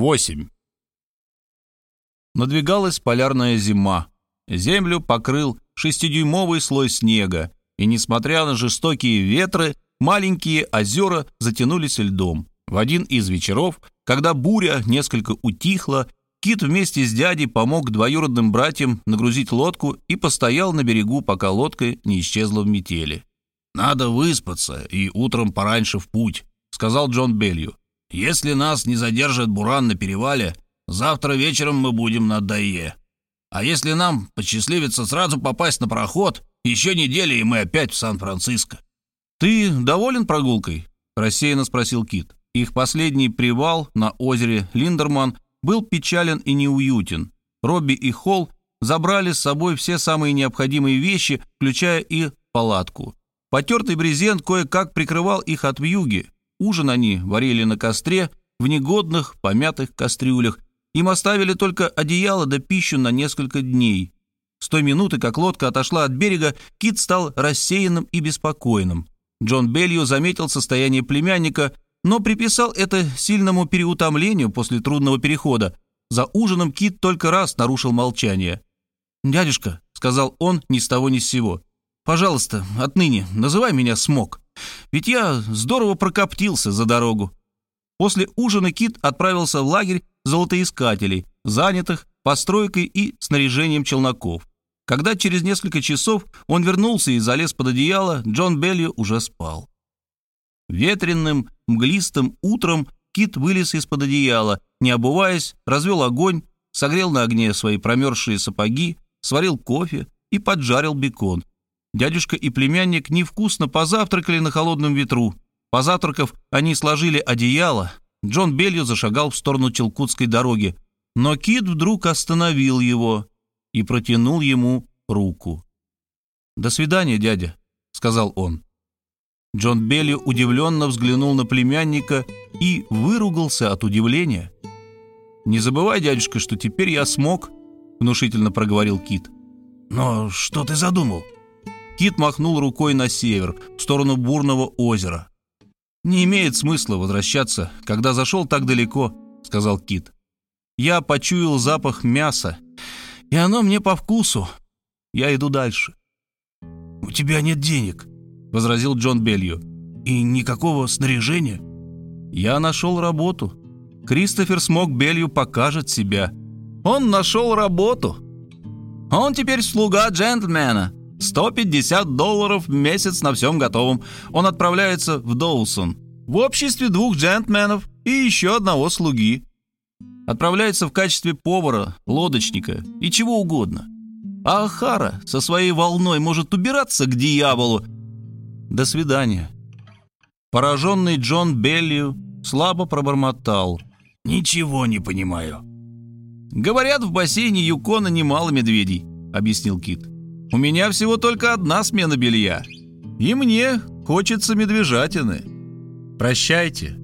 8. Надвигалась полярная зима. Землю покрыл шестидюймовый слой снега, и, несмотря на жестокие ветры, маленькие озера затянулись льдом. В один из вечеров, когда буря несколько утихла, Кит вместе с дядей помог двоюродным братьям нагрузить лодку и постоял на берегу, пока лодка не исчезла в метели. «Надо выспаться и утром пораньше в путь», — сказал Джон Белью. Если нас не задержит буран на перевале, завтра вечером мы будем на Дае. А если нам посчастливится сразу попасть на проход, еще неделя, и мы опять в Сан-Франциско». «Ты доволен прогулкой?» — рассеянно спросил Кит. Их последний привал на озере Линдерман был печален и неуютен. Робби и Холл забрали с собой все самые необходимые вещи, включая и палатку. Потертый брезент кое-как прикрывал их от вьюги, Ужин они варили на костре, в негодных, помятых кастрюлях. Им оставили только одеяло да пищу на несколько дней. С той минуты, как лодка отошла от берега, Кит стал рассеянным и беспокойным. Джон Белью заметил состояние племянника, но приписал это сильному переутомлению после трудного перехода. За ужином Кит только раз нарушил молчание. «Дядюшка», — сказал он ни с того ни с сего, — «пожалуйста, отныне называй меня Смок». Ведь я здорово прокоптился за дорогу. После ужина Кит отправился в лагерь золотоискателей, занятых постройкой и снаряжением челноков. Когда через несколько часов он вернулся и залез под одеяло, Джон Белли уже спал. Ветренным, мглистым утром Кит вылез из-под одеяла, не обуваясь, развел огонь, согрел на огне свои промерзшие сапоги, сварил кофе и поджарил бекон, Дядюшка и племянник невкусно позавтракали на холодном ветру. Позавтракав, они сложили одеяло. Джон Белью зашагал в сторону Челкутской дороги, но Кит вдруг остановил его и протянул ему руку. «До свидания, дядя», — сказал он. Джон Белли удивленно взглянул на племянника и выругался от удивления. «Не забывай, дядюшка, что теперь я смог», — внушительно проговорил Кит. «Но что ты задумал?» Кит махнул рукой на север, в сторону бурного озера. «Не имеет смысла возвращаться, когда зашел так далеко», — сказал Кит. «Я почуял запах мяса, и оно мне по вкусу. Я иду дальше». «У тебя нет денег», — возразил Джон Белью. «И никакого снаряжения». «Я нашел работу. Кристофер Смок Белью покажет себя. Он нашел работу. Он теперь слуга джентльмена», 150 долларов в месяц на всем готовом. Он отправляется в Доусон. В обществе двух джентльменов и еще одного слуги. Отправляется в качестве повара, лодочника и чего угодно. А Ахара со своей волной может убираться к дьяволу. До свидания. Пораженный Джон Беллию слабо пробормотал. «Ничего не понимаю». «Говорят, в бассейне Юкона немало медведей», — объяснил Кит. У меня всего только одна смена белья. И мне хочется медвежатины. Прощайте.